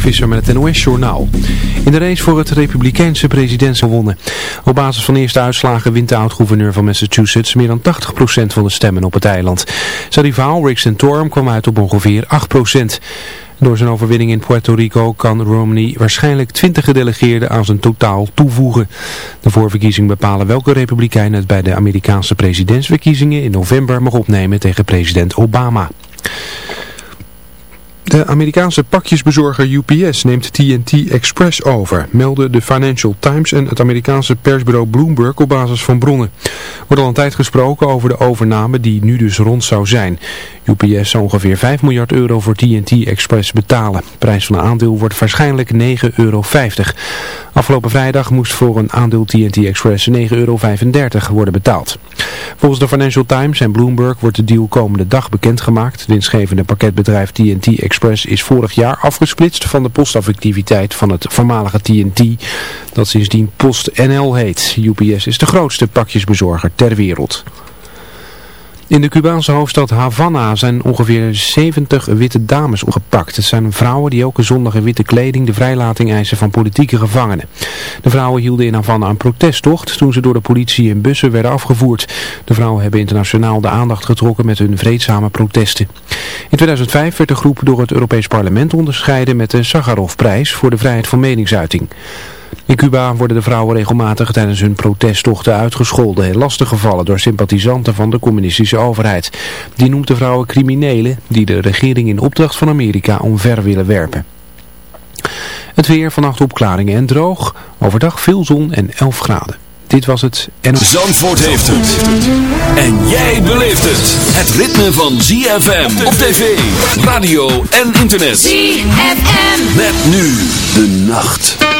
Visser met het NOS-journaal. In de race voor het republikeinse presidentschap gewonnen. Op basis van eerste uitslagen wint de oud-gouverneur van Massachusetts meer dan 80% van de stemmen op het eiland. Zijn rivaal Rick Santorum kwam uit op ongeveer 8%. Door zijn overwinning in Puerto Rico kan Romney waarschijnlijk 20 gedelegeerden aan zijn totaal toevoegen. De voorverkiezing bepalen welke republikein het bij de Amerikaanse presidentsverkiezingen in november mag opnemen tegen president Obama. De Amerikaanse pakjesbezorger UPS neemt TNT Express over, melden de Financial Times en het Amerikaanse persbureau Bloomberg op basis van bronnen. Wordt al een tijd gesproken over de overname die nu dus rond zou zijn. UPS zou ongeveer 5 miljard euro voor TNT Express betalen. De prijs van een aandeel wordt waarschijnlijk 9,50 euro. Afgelopen vrijdag moest voor een aandeel TNT Express 9,35 euro worden betaald. Volgens de Financial Times en Bloomberg wordt de deal komende dag bekendgemaakt. Winstgevende pakketbedrijf TNT Express is vorig jaar afgesplitst van de postactiviteit van het voormalige TNT, dat sindsdien PostNL heet. UPS is de grootste pakjesbezorger ter wereld. In de Cubaanse hoofdstad Havana zijn ongeveer 70 witte dames opgepakt. Het zijn vrouwen die elke zondag in witte kleding de vrijlating eisen van politieke gevangenen. De vrouwen hielden in Havana een protesttocht toen ze door de politie in bussen werden afgevoerd. De vrouwen hebben internationaal de aandacht getrokken met hun vreedzame protesten. In 2005 werd de groep door het Europees Parlement onderscheiden met de Sakharovprijs voor de vrijheid van meningsuiting. In Cuba worden de vrouwen regelmatig tijdens hun protesttochten uitgescholden en lastiggevallen door sympathisanten van de communistische overheid. Die noemt de vrouwen criminelen die de regering in opdracht van Amerika omver willen werpen. Het weer, vannacht opklaringen en droog, overdag veel zon en 11 graden. Dit was het en... Zandvoort heeft het. En jij beleeft het. Het ritme van ZFM op tv, radio en internet. ZFM. Met nu de nacht.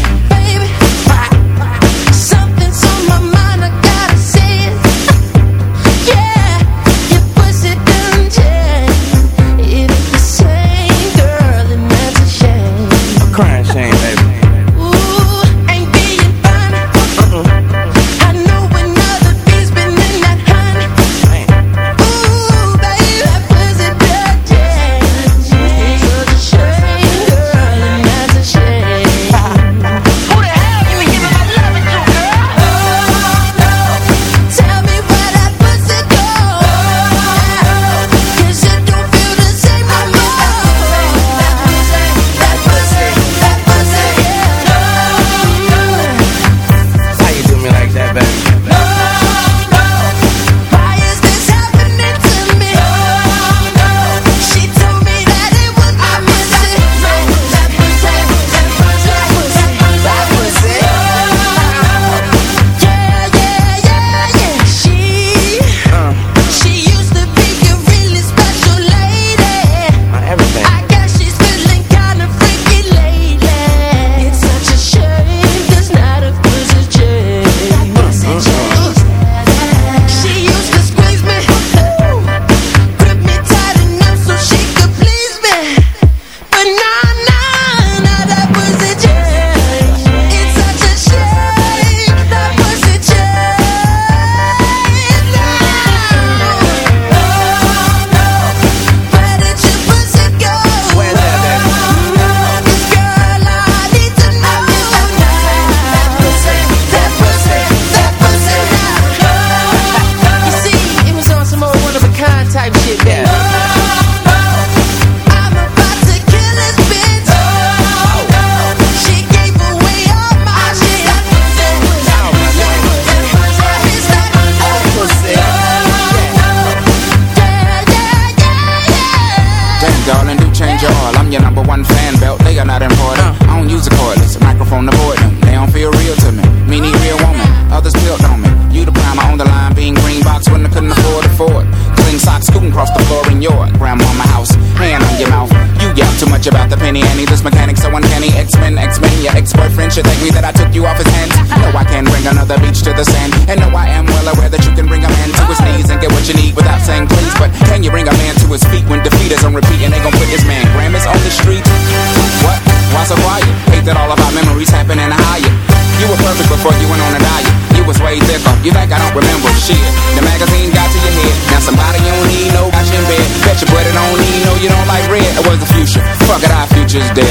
Fuck it, our future's dead.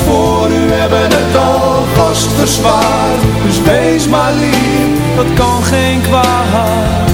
Voor u hebben het al vast verzwaard. Dus wees maar lief, dat kan geen kwaad.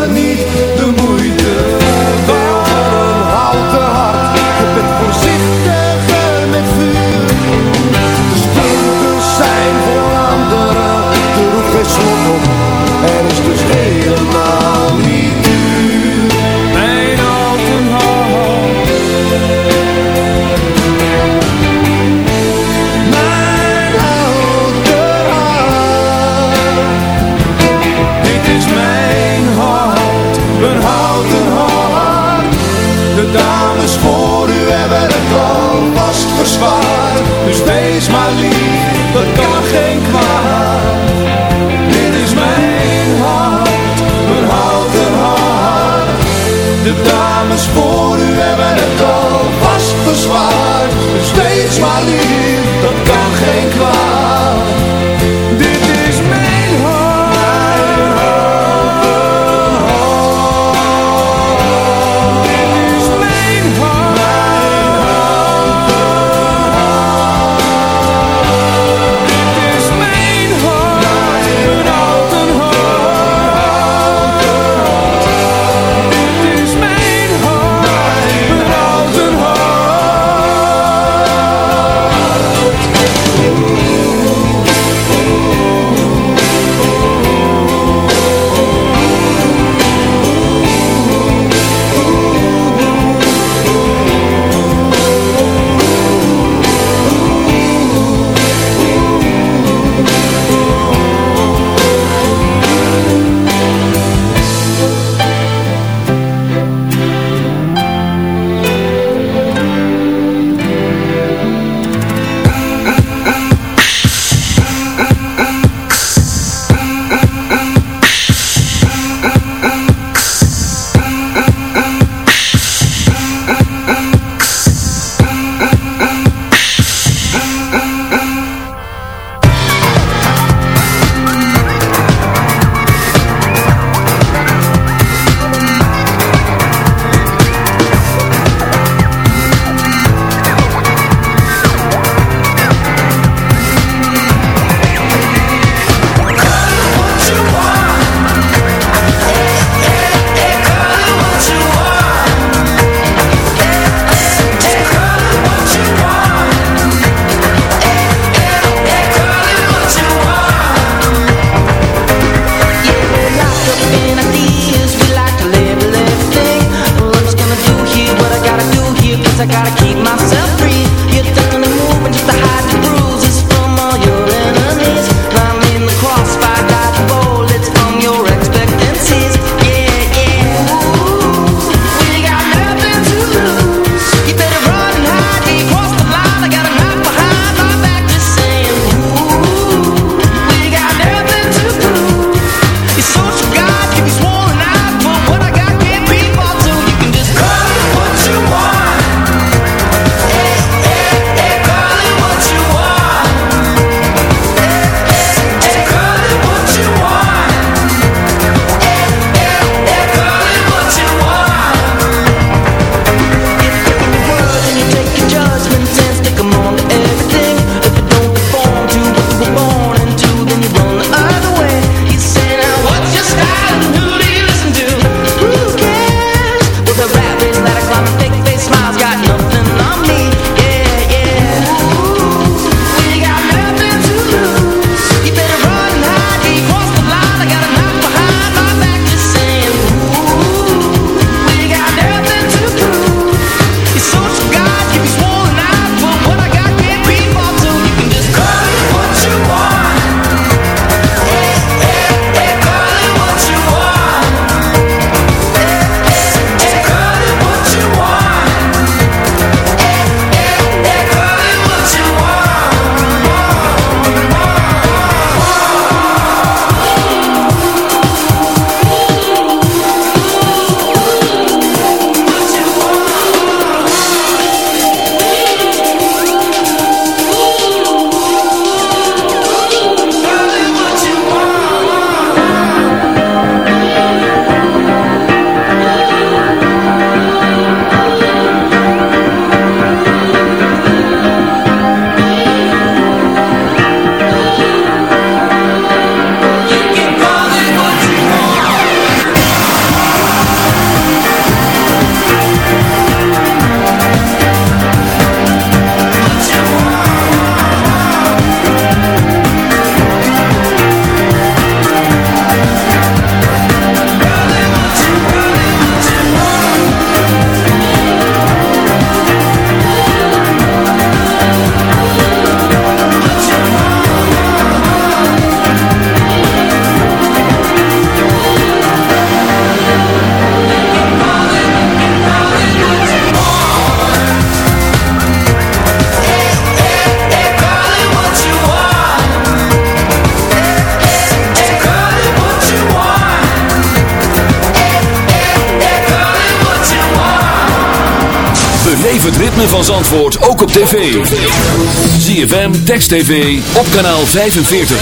ZFM, Text TV, op kanaal 45.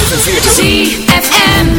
ZFM.